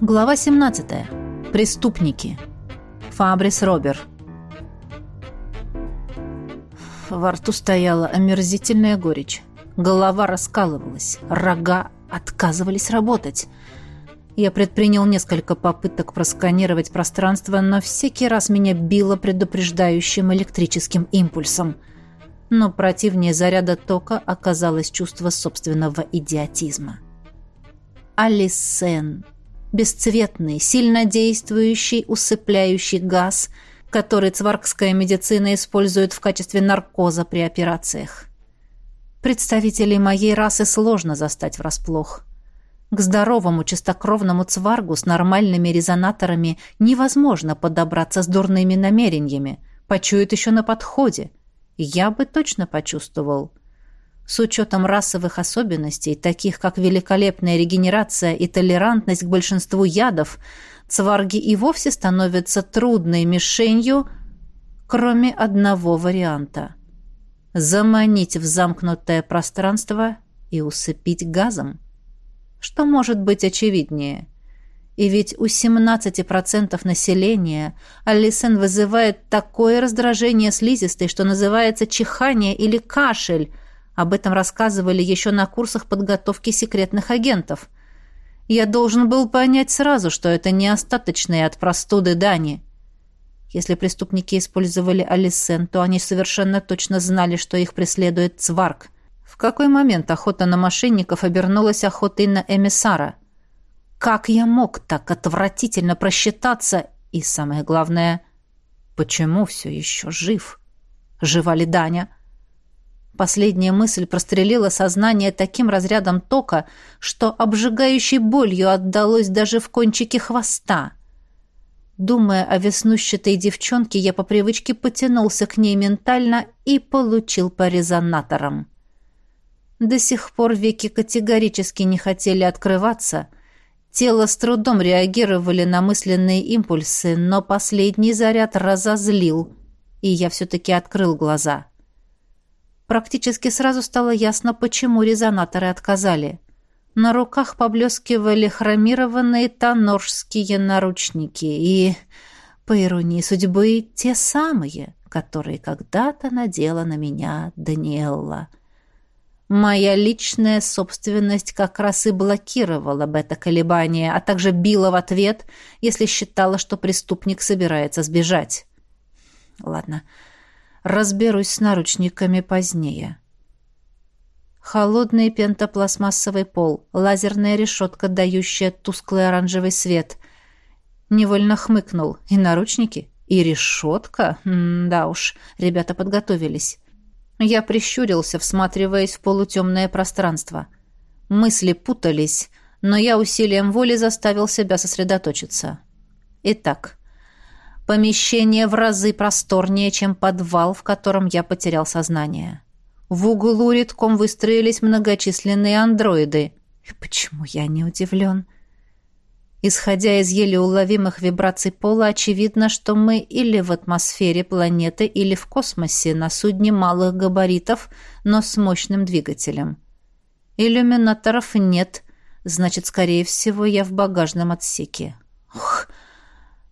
Глава 17. Преступники. Фабрис Робер. Во рту стояла омерзительная горечь. Голова раскалывалась, рога отказывались работать. Я предпринял несколько попыток просканировать пространство, но всякий раз меня било предупреждающим электрическим импульсом. Но противнее заряда тока оказалось чувство собственного идиотизма. Алисен бесцветный, сильнодействующий, усыпляющий газ, который цваркская медицина использует в качестве наркоза при операциях. Представителей моей расы сложно застать врасплох. К здоровому чистокровному цваргу с нормальными резонаторами невозможно подобраться с дурными намерениями. Почует еще на подходе. Я бы точно почувствовал. С учетом расовых особенностей, таких как великолепная регенерация и толерантность к большинству ядов, цварги и вовсе становятся трудной мишенью, кроме одного варианта. Заманить в замкнутое пространство и усыпить газом. Что может быть очевиднее? И ведь у 17% населения Алисен вызывает такое раздражение слизистой, что называется чихание или кашель – об этом рассказывали еще на курсах подготовки секретных агентов. Я должен был понять сразу, что это не остаточные от простуды Дани. Если преступники использовали Алисен, то они совершенно точно знали, что их преследует Цварк. В какой момент охота на мошенников обернулась охотой на эмиссара? Как я мог так отвратительно просчитаться? И самое главное, почему все еще жив? Жива ли Даня? — Последняя мысль прострелила сознание таким разрядом тока, что обжигающей болью отдалось даже в кончике хвоста. Думая о веснущатой девчонке, я по привычке потянулся к ней ментально и получил по резонаторам. До сих пор веки категорически не хотели открываться. Тело с трудом реагировали на мысленные импульсы, но последний заряд разозлил, и я все-таки открыл глаза — Практически сразу стало ясно, почему резонаторы отказали. На руках поблескивали хромированные тоноржские наручники и, по иронии судьбы, те самые, которые когда-то надела на меня Даниэлла. Моя личная собственность как раз и блокировала бета-колебания, а также била в ответ, если считала, что преступник собирается сбежать. Ладно, Разберусь с наручниками позднее. Холодный пентопластмассовый пол, лазерная решетка, дающая тусклый оранжевый свет. Невольно хмыкнул. И наручники, и решетка? М да уж, ребята подготовились. Я прищурился, всматриваясь в полутемное пространство. Мысли путались, но я усилием воли заставил себя сосредоточиться. Итак, Помещение в разы просторнее, чем подвал, в котором я потерял сознание. В углу редком выстроились многочисленные андроиды. И почему я не удивлен? Исходя из еле уловимых вибраций пола, очевидно, что мы или в атмосфере планеты, или в космосе на судне малых габаритов, но с мощным двигателем. Иллюминаторов нет, значит, скорее всего, я в багажном отсеке.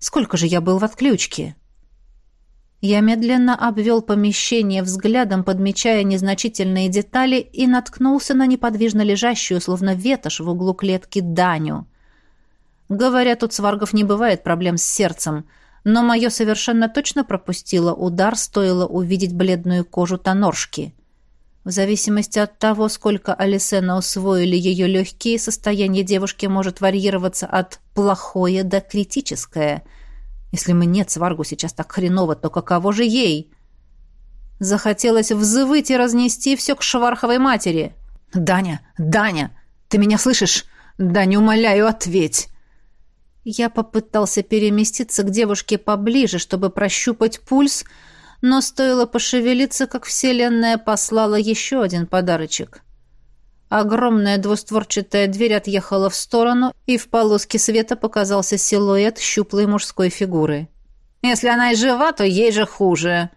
Сколько же я был в отключке? Я медленно обвел помещение взглядом, подмечая незначительные детали, и наткнулся на неподвижно лежащую, словно ветошь в углу клетки, Даню. Говорят, у сваргов не бывает проблем с сердцем, но мое совершенно точно пропустило удар, стоило увидеть бледную кожу тоноршки. В зависимости от того, сколько Алисена усвоили ее легкие, состояние девушки может варьироваться от «плохое» до «критическое». Если мы нет сваргу сейчас так хреново, то каково же ей? Захотелось взвыть и разнести все к шварховой матери. «Даня! Даня! Ты меня слышишь? Даня, умоляю, ответь!» Я попытался переместиться к девушке поближе, чтобы прощупать пульс, но стоило пошевелиться, как Вселенная послала еще один подарочек. Огромная двустворчатая дверь отъехала в сторону, и в полоске света показался силуэт щуплой мужской фигуры. «Если она и жива, то ей же хуже!»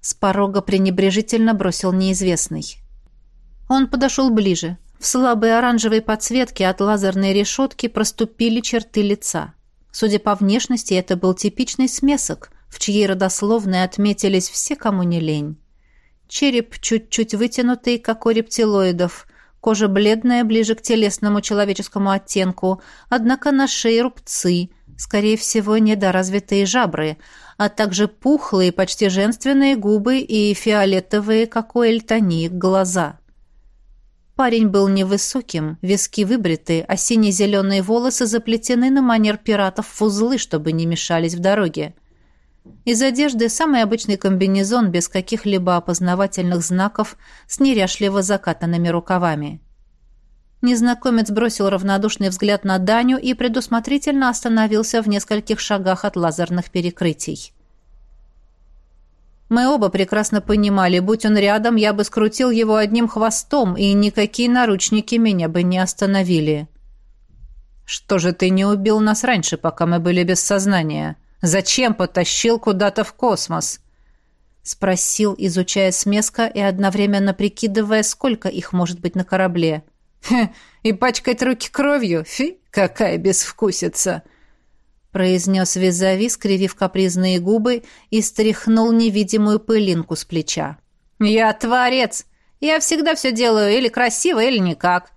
С порога пренебрежительно бросил неизвестный. Он подошел ближе, В слабой оранжевой подсветке от лазерной решетки проступили черты лица. Судя по внешности, это был типичный смесок, в чьей родословной отметились все, кому не лень. Череп чуть-чуть вытянутый, как у рептилоидов, кожа бледная, ближе к телесному человеческому оттенку, однако на шее рубцы, скорее всего, недоразвитые жабры, а также пухлые, почти женственные губы и фиолетовые, как у эльтоник, глаза. Парень был невысоким, виски выбриты, а сине-зеленые волосы заплетены на манер пиратов в узлы, чтобы не мешались в дороге. Из одежды самый обычный комбинезон без каких-либо опознавательных знаков с неряшливо закатанными рукавами. Незнакомец бросил равнодушный взгляд на Даню и предусмотрительно остановился в нескольких шагах от лазерных перекрытий. Мы оба прекрасно понимали, будь он рядом, я бы скрутил его одним хвостом, и никакие наручники меня бы не остановили. «Что же ты не убил нас раньше, пока мы были без сознания?» Зачем потащил куда-то в космос?» Спросил, изучая смеска и одновременно прикидывая, сколько их может быть на корабле. «Хе, и пачкать руки кровью? Фи, какая безвкусица!» произнес Визави, скривив капризные губы и стряхнул невидимую пылинку с плеча. «Я творец! Я всегда все делаю или красиво, или никак.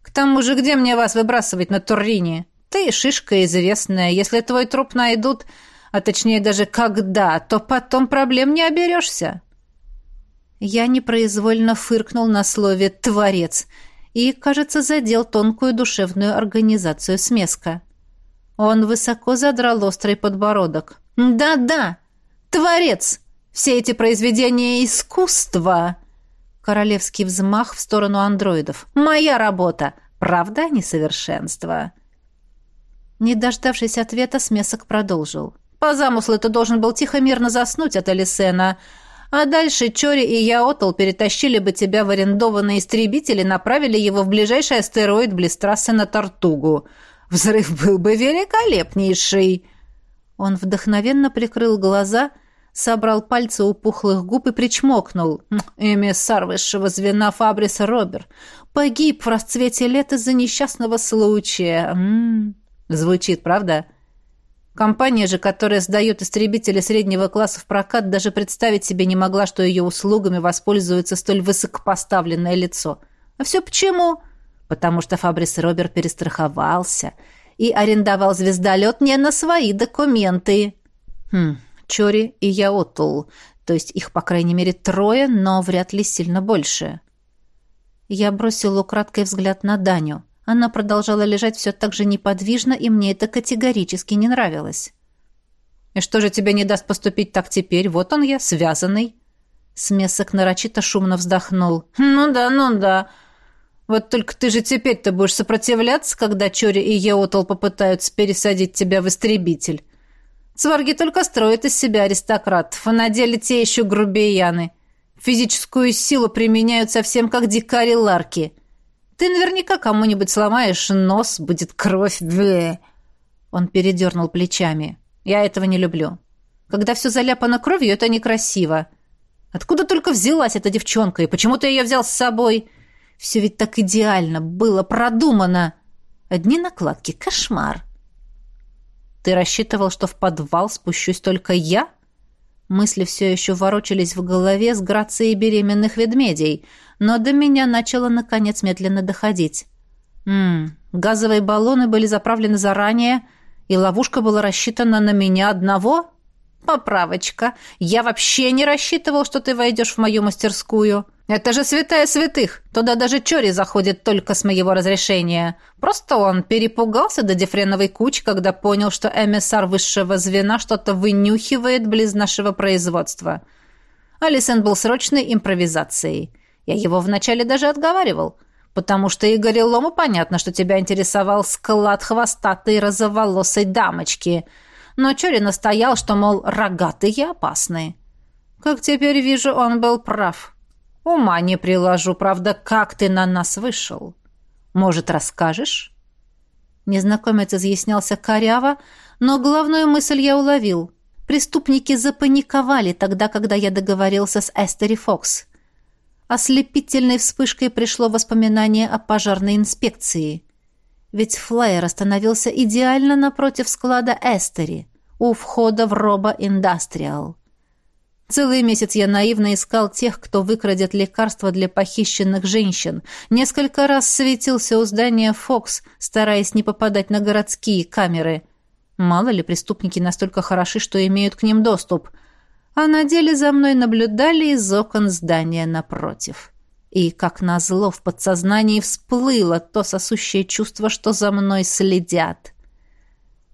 К тому же, где мне вас выбрасывать на Туррине? Ты шишка известная. Если твой труп найдут, а точнее даже когда, то потом проблем не оберешься. Я непроизвольно фыркнул на слове «творец» и, кажется, задел тонкую душевную организацию смеска. Он высоко задрал острый подбородок. «Да-да, творец! Все эти произведения искусства!» Королевский взмах в сторону андроидов. «Моя работа! Правда, несовершенство!» Не дождавшись ответа, смесок продолжил. «По замыслу ты должен был тихо-мирно заснуть от Элисена, а дальше Чори и Яотл перетащили бы тебя в арендованный истребитель и направили его в ближайший астероид близ трассы на Тартугу. Взрыв был бы великолепнейший!» Он вдохновенно прикрыл глаза, собрал пальцы у пухлых губ и причмокнул. «Эмиссар высшего звена Фабриса Робер погиб в расцвете лет из-за несчастного случая. М -м -м. Звучит, правда? Компания же, которая сдает истребители среднего класса в прокат, даже представить себе не могла, что ее услугами воспользуется столь высокопоставленное лицо. А все почему? Потому что Фабрис Робер перестраховался и арендовал звездолет не на свои документы. Хм, Чори и Яотул. То есть их, по крайней мере, трое, но вряд ли сильно больше. Я бросил украдкой взгляд на Даню. Она продолжала лежать все так же неподвижно, и мне это категорически не нравилось. «И что же тебе не даст поступить так теперь? Вот он я, связанный». Смесок нарочито шумно вздохнул. «Ну да, ну да. Вот только ты же теперь-то будешь сопротивляться, когда Чори и Еотол попытаются пересадить тебя в истребитель. Цварги только строят из себя аристократов, а на деле те еще грубияны. Физическую силу применяют совсем как дикари Ларки». Ты наверняка кому-нибудь сломаешь нос, будет кровь. Бле. Он передернул плечами. Я этого не люблю. Когда все заляпано кровью, это некрасиво. Откуда только взялась эта девчонка, и почему ты ее взял с собой? Все ведь так идеально, было продумано. Одни накладки, кошмар. Ты рассчитывал, что в подвал спущусь только я? Мысли все еще ворочались в голове с грацией беременных ведмедей, но до меня начало, наконец, медленно доходить. Ммм, газовые баллоны были заправлены заранее, и ловушка была рассчитана на меня одного? Поправочка. Я вообще не рассчитывал, что ты войдешь в мою мастерскую. Это же святая святых. Туда даже Чори заходит только с моего разрешения. Просто он перепугался до дифреновой кучи, когда понял, что эмиссар высшего звена что-то вынюхивает близ нашего производства. Алисен был срочной импровизацией. Я его вначале даже отговаривал, потому что Игорь Лому понятно, что тебя интересовал склад хвостатой розоволосой дамочки. Но Чори настоял, что, мол, рогатые опасные. Как теперь вижу, он был прав. Ума не приложу, правда, как ты на нас вышел. Может, расскажешь?» Незнакомец изъяснялся коряво, но главную мысль я уловил. Преступники запаниковали тогда, когда я договорился с Эстери Фокс. Ослепительной вспышкой пришло воспоминание о пожарной инспекции. Ведь флайер остановился идеально напротив склада Эстери, у входа в Роба Индастриал. Целый месяц я наивно искал тех, кто выкрадет лекарства для похищенных женщин. Несколько раз светился у здания «Фокс», стараясь не попадать на городские камеры. Мало ли преступники настолько хороши, что имеют к ним доступ. А на деле за мной наблюдали из окон здания напротив. И, как назло, в подсознании всплыло то сосущее чувство, что за мной следят.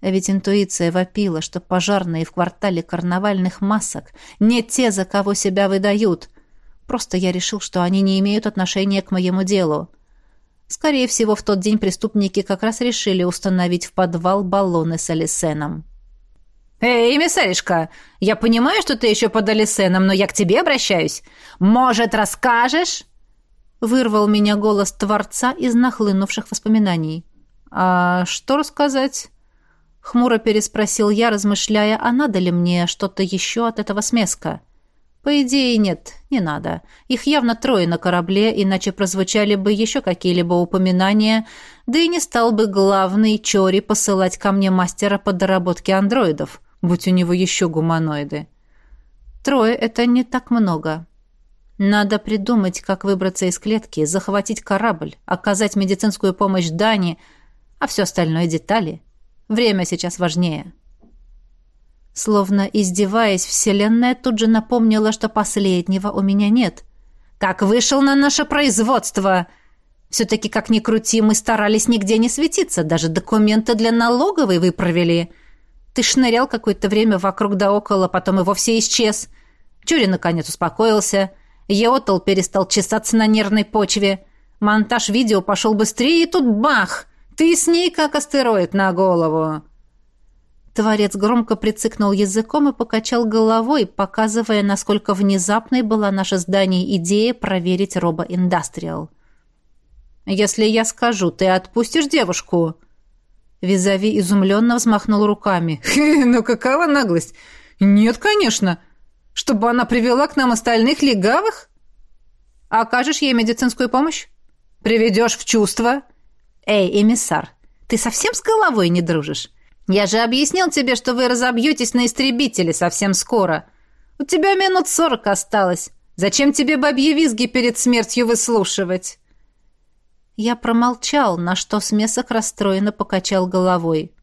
А ведь интуиция вопила, что пожарные в квартале карнавальных масок не те, за кого себя выдают. Просто я решил, что они не имеют отношения к моему делу. Скорее всего, в тот день преступники как раз решили установить в подвал баллоны с алисеном. «Эй, эмиссаришка, я понимаю, что ты еще под алисеном, но я к тебе обращаюсь. Может, расскажешь?» Вырвал меня голос Творца из нахлынувших воспоминаний. «А что рассказать?» Хмуро переспросил я, размышляя, а надо ли мне что-то еще от этого смеска. По идее, нет, не надо. Их явно трое на корабле, иначе прозвучали бы еще какие-либо упоминания, да и не стал бы главный Чори посылать ко мне мастера по доработке андроидов, будь у него еще гуманоиды. Трое — это не так много. Надо придумать, как выбраться из клетки, захватить корабль, оказать медицинскую помощь Дани, а все остальное — детали — Время сейчас важнее. Словно издеваясь, Вселенная тут же напомнила, что последнего у меня нет. «Как вышел на наше производство!» Все-таки, как ни крути, мы старались нигде не светиться, даже документы для налоговой выправили. Ты шнырял какое-то время вокруг да около, потом и вовсе исчез. Чури, наконец, успокоился. Еотл перестал чесаться на нервной почве. Монтаж видео пошел быстрее, и тут бах! Ты с ней как астероид на голову!» Творец громко прицикнул языком и покачал головой, показывая, насколько внезапной была наша здание идея проверить робо-индастриал. «Если я скажу, ты отпустишь девушку?» Визави изумленно взмахнул руками. «Ну какова наглость? Нет, конечно. Чтобы она привела к нам остальных легавых? Окажешь ей медицинскую помощь? Приведешь в чувство?» «Эй, эмиссар, ты совсем с головой не дружишь? Я же объяснил тебе, что вы разобьетесь на истребителе совсем скоро. У тебя минут сорок осталось. Зачем тебе бабьи визги перед смертью выслушивать?» Я промолчал, на что смесок расстроенно покачал головой.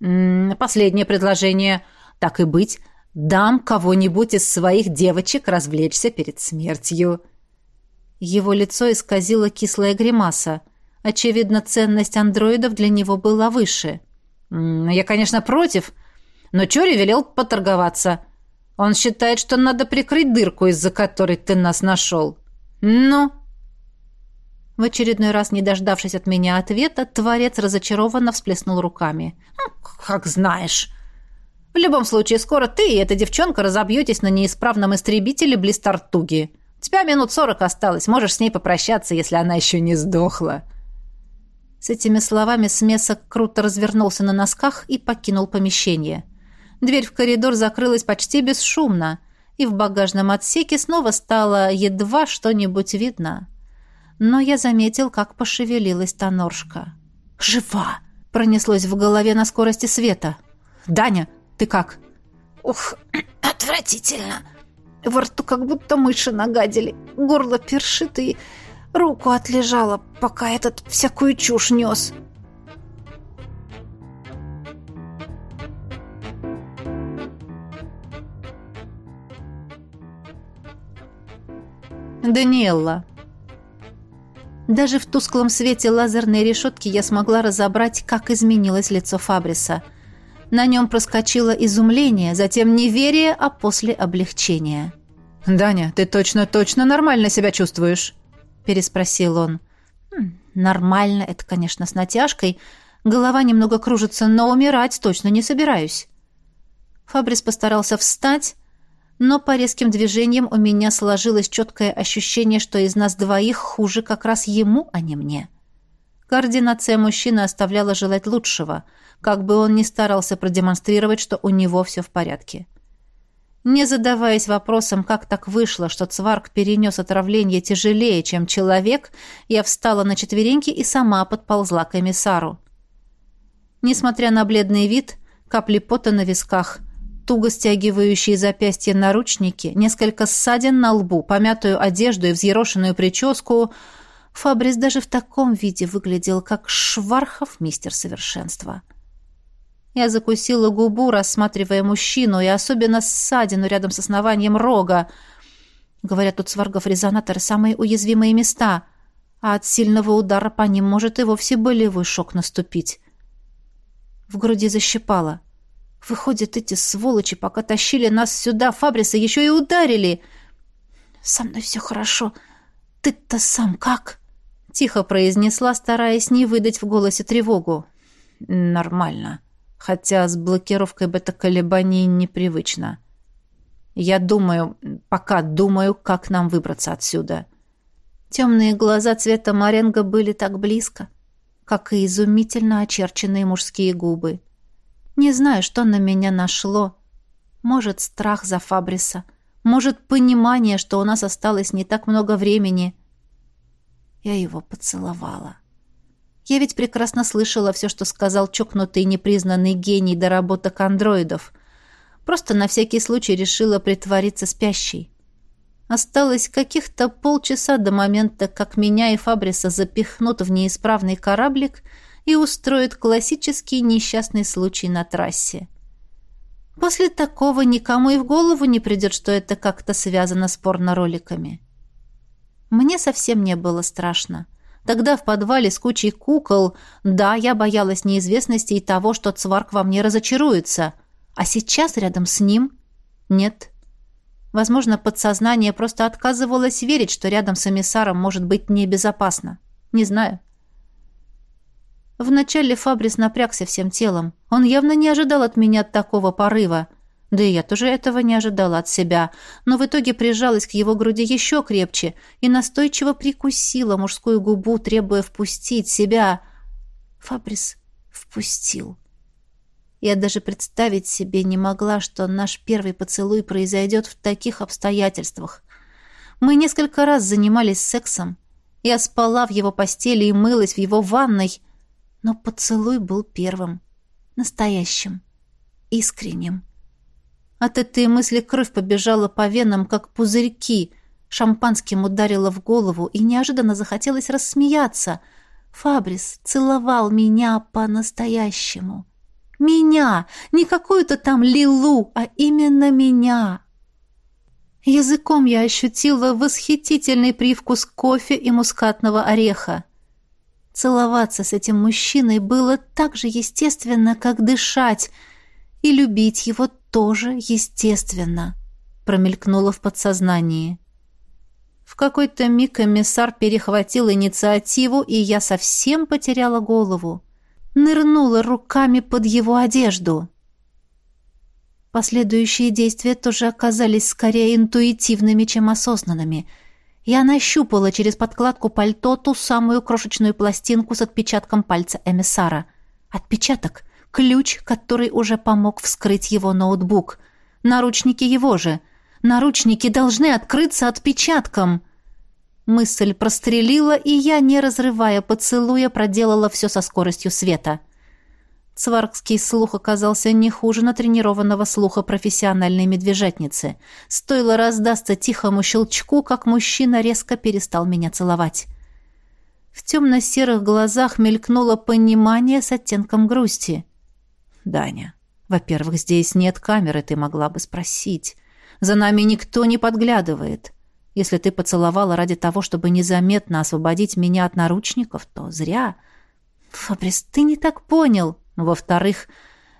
«М -м, «Последнее предложение. Так и быть, дам кого-нибудь из своих девочек развлечься перед смертью». Его лицо исказило кислая гримаса – Очевидно, ценность андроидов для него была выше. «Я, конечно, против, но Чори велел поторговаться. Он считает, что надо прикрыть дырку, из-за которой ты нас нашел. Ну?» В очередной раз, не дождавшись от меня ответа, Творец разочарованно всплеснул руками. «Как знаешь. В любом случае, скоро ты и эта девчонка разобьетесь на неисправном истребителе близ Тартуги. У тебя минут сорок осталось, можешь с ней попрощаться, если она еще не сдохла». С этими словами смесок круто развернулся на носках и покинул помещение. Дверь в коридор закрылась почти бесшумно, и в багажном отсеке снова стало едва что-нибудь видно. Но я заметил, как пошевелилась Тоноршка. «Жива!» — пронеслось в голове на скорости света. «Даня, ты как?» «Ух, отвратительно!» Во рту как будто мыши нагадили. Горло першит и... Руку отлежала, пока этот всякую чушь нес. Даниэлла. Даже в тусклом свете лазерной решетки я смогла разобрать, как изменилось лицо Фабриса. На нем проскочило изумление, затем неверие, а после облегчение. «Даня, ты точно-точно нормально себя чувствуешь?» переспросил он. «Хм, «Нормально, это, конечно, с натяжкой. Голова немного кружится, но умирать точно не собираюсь». Фабрис постарался встать, но по резким движениям у меня сложилось четкое ощущение, что из нас двоих хуже как раз ему, а не мне. Координация мужчины оставляла желать лучшего, как бы он ни старался продемонстрировать, что у него все в порядке. Не задаваясь вопросом, как так вышло, что Цварк перенес отравление тяжелее, чем человек, я встала на четвереньки и сама подползла к эмиссару. Несмотря на бледный вид, капли пота на висках, туго стягивающие запястья наручники, несколько ссадин на лбу, помятую одежду и взъерошенную прическу, Фабрис даже в таком виде выглядел, как Швархов мистер совершенства. — я закусила губу, рассматривая мужчину, и особенно ссадину рядом с основанием рога. Говорят, тут сваргов резонаторы самые уязвимые места, а от сильного удара по ним может и вовсе болевой шок наступить. В груди защипало. Выходят, эти сволочи, пока тащили нас сюда, Фабриса, еще и ударили. «Со мной все хорошо. Ты-то сам как?» Тихо произнесла, стараясь не выдать в голосе тревогу. «Нормально», хотя с блокировкой бета-колебаний непривычно. Я думаю, пока думаю, как нам выбраться отсюда. Темные глаза цвета моренго были так близко, как и изумительно очерченные мужские губы. Не знаю, что на меня нашло. Может, страх за Фабриса, может, понимание, что у нас осталось не так много времени. Я его поцеловала. — я ведь прекрасно слышала все, что сказал чокнутый непризнанный гений доработок андроидов. Просто на всякий случай решила притвориться спящей. Осталось каких-то полчаса до момента, как меня и Фабриса запихнут в неисправный кораблик и устроят классический несчастный случай на трассе. После такого никому и в голову не придет, что это как-то связано с порно-роликами. Мне совсем не было страшно. Тогда в подвале с кучей кукол, да, я боялась неизвестности и того, что Цварк во мне разочаруется. А сейчас рядом с ним нет. Возможно, подсознание просто отказывалось верить, что рядом с эмиссаром может быть небезопасно. Не знаю. Вначале Фабрис напрягся всем телом. Он явно не ожидал от меня такого порыва. Да и я тоже этого не ожидала от себя, но в итоге прижалась к его груди еще крепче и настойчиво прикусила мужскую губу, требуя впустить себя. Фабрис впустил. Я даже представить себе не могла, что наш первый поцелуй произойдет в таких обстоятельствах. Мы несколько раз занимались сексом. Я спала в его постели и мылась в его ванной, но поцелуй был первым, настоящим, искренним. От этой мысли кровь побежала по венам, как пузырьки. Шампанским ударило в голову, и неожиданно захотелось рассмеяться. Фабрис целовал меня по-настоящему. Меня! Не какую-то там Лилу, а именно меня! Языком я ощутила восхитительный привкус кофе и мускатного ореха. Целоваться с этим мужчиной было так же естественно, как дышать, и любить его тоже естественно, промелькнуло в подсознании. В какой-то миг эмиссар перехватил инициативу, и я совсем потеряла голову. Нырнула руками под его одежду. Последующие действия тоже оказались скорее интуитивными, чем осознанными. Я нащупала через подкладку пальто ту самую крошечную пластинку с отпечатком пальца эмиссара. Отпечаток, Ключ, который уже помог вскрыть его ноутбук. Наручники его же. Наручники должны открыться отпечатком. Мысль прострелила, и я, не разрывая поцелуя, проделала все со скоростью света. Цваргский слух оказался не хуже натренированного слуха профессиональной медвежатницы. Стоило раздастся тихому щелчку, как мужчина резко перестал меня целовать. В темно-серых глазах мелькнуло понимание с оттенком грусти. Даня. Во-первых, здесь нет камеры, ты могла бы спросить. За нами никто не подглядывает. Если ты поцеловала ради того, чтобы незаметно освободить меня от наручников, то зря. Фабрис, ты не так понял. Во-вторых,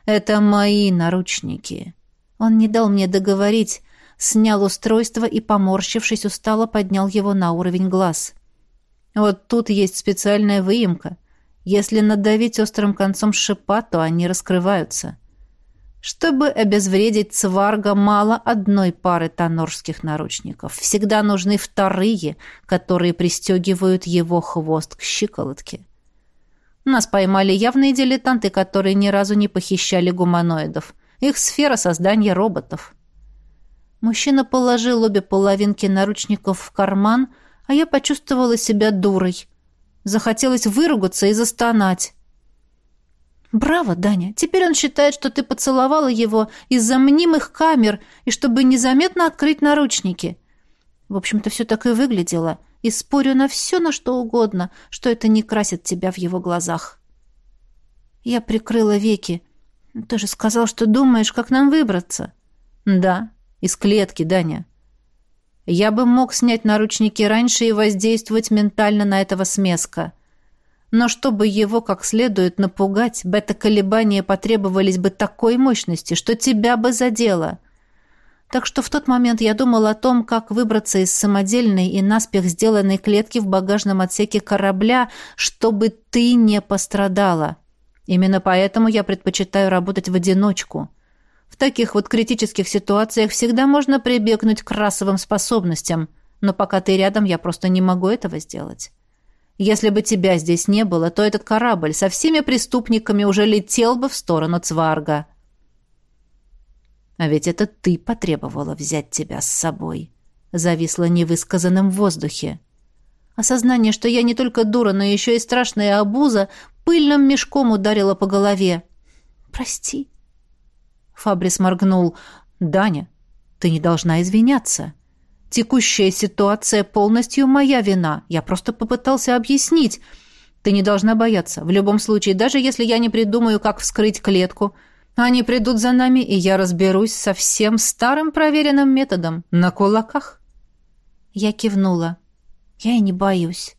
это мои наручники. Он не дал мне договорить, снял устройство и, поморщившись, устало поднял его на уровень глаз. Вот тут есть специальная выемка. Если надавить острым концом шипа, то они раскрываются. Чтобы обезвредить цварга, мало одной пары тонорских наручников. Всегда нужны вторые, которые пристегивают его хвост к щиколотке. Нас поймали явные дилетанты, которые ни разу не похищали гуманоидов. Их сфера создания роботов. Мужчина положил обе половинки наручников в карман, а я почувствовала себя дурой. Захотелось выругаться и застонать. «Браво, Даня! Теперь он считает, что ты поцеловала его из-за мнимых камер и чтобы незаметно открыть наручники. В общем-то, все так и выглядело, и спорю на все, на что угодно, что это не красит тебя в его глазах». Я прикрыла веки. «Ты же сказал, что думаешь, как нам выбраться». «Да, из клетки, Даня. Я бы мог снять наручники раньше и воздействовать ментально на этого смеска. Но чтобы его как следует напугать, бета-колебания потребовались бы такой мощности, что тебя бы задело. Так что в тот момент я думал о том, как выбраться из самодельной и наспех сделанной клетки в багажном отсеке корабля, чтобы ты не пострадала. Именно поэтому я предпочитаю работать в одиночку. В таких вот критических ситуациях всегда можно прибегнуть к расовым способностям, но пока ты рядом, я просто не могу этого сделать. Если бы тебя здесь не было, то этот корабль со всеми преступниками уже летел бы в сторону Цварга. А ведь это ты потребовала взять тебя с собой. Зависло невысказанным в воздухе. Осознание, что я не только дура, но еще и страшная обуза, пыльным мешком ударило по голове. «Прости», Фабрис моргнул. «Даня, ты не должна извиняться. Текущая ситуация полностью моя вина. Я просто попытался объяснить. Ты не должна бояться. В любом случае, даже если я не придумаю, как вскрыть клетку, они придут за нами, и я разберусь со всем старым проверенным методом. На кулаках». Я кивнула. «Я и не боюсь».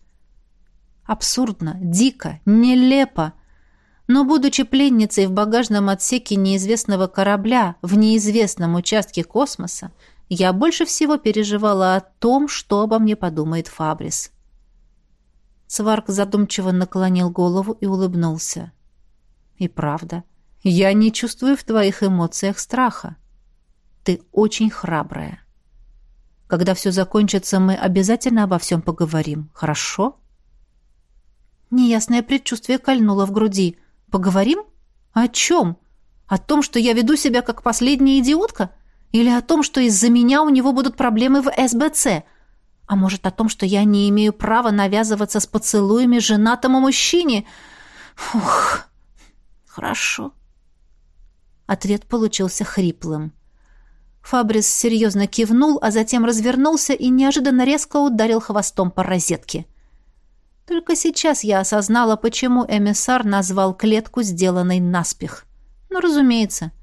Абсурдно, дико, нелепо. Но, будучи пленницей в багажном отсеке неизвестного корабля в неизвестном участке космоса, я больше всего переживала о том, что обо мне подумает Фабрис. Сварк задумчиво наклонил голову и улыбнулся. «И правда, я не чувствую в твоих эмоциях страха. Ты очень храбрая. Когда все закончится, мы обязательно обо всем поговорим, хорошо?» Неясное предчувствие кольнуло в груди – Поговорим? О чем? О том, что я веду себя как последняя идиотка? Или о том, что из-за меня у него будут проблемы в СБЦ? А может, о том, что я не имею права навязываться с поцелуями женатому мужчине? Фух, хорошо. Ответ получился хриплым. Фабрис серьезно кивнул, а затем развернулся и неожиданно резко ударил хвостом по розетке. — только сейчас я осознала, почему эмиссар назвал клетку сделанной наспех. Ну, разумеется.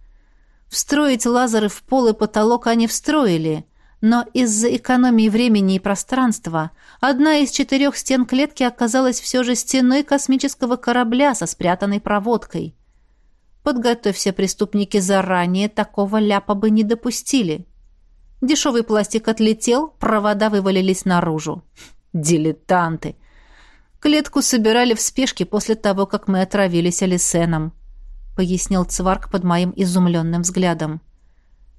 Встроить лазеры в пол и потолок они встроили, но из-за экономии времени и пространства одна из четырех стен клетки оказалась все же стеной космического корабля со спрятанной проводкой. Подготовь все преступники заранее, такого ляпа бы не допустили. Дешевый пластик отлетел, провода вывалились наружу. Дилетанты! Клетку собирали в спешке после того, как мы отравились Алисеном», — пояснил Цварк под моим изумленным взглядом.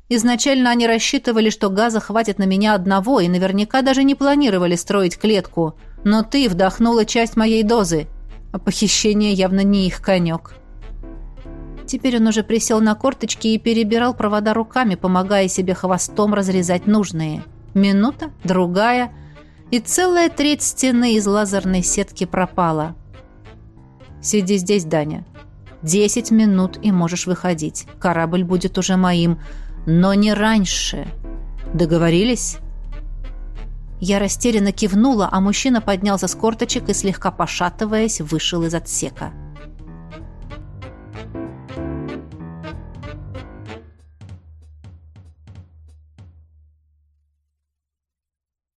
«Изначально они рассчитывали, что газа хватит на меня одного и наверняка даже не планировали строить клетку. Но ты вдохнула часть моей дозы, а похищение явно не их конек». Теперь он уже присел на корточки и перебирал провода руками, помогая себе хвостом разрезать нужные. Минута, другая — и целая треть стены из лазерной сетки пропала. «Сиди здесь, Даня. Десять минут, и можешь выходить. Корабль будет уже моим, но не раньше. Договорились?» Я растерянно кивнула, а мужчина поднялся с корточек и, слегка пошатываясь, вышел из отсека.